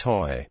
toy.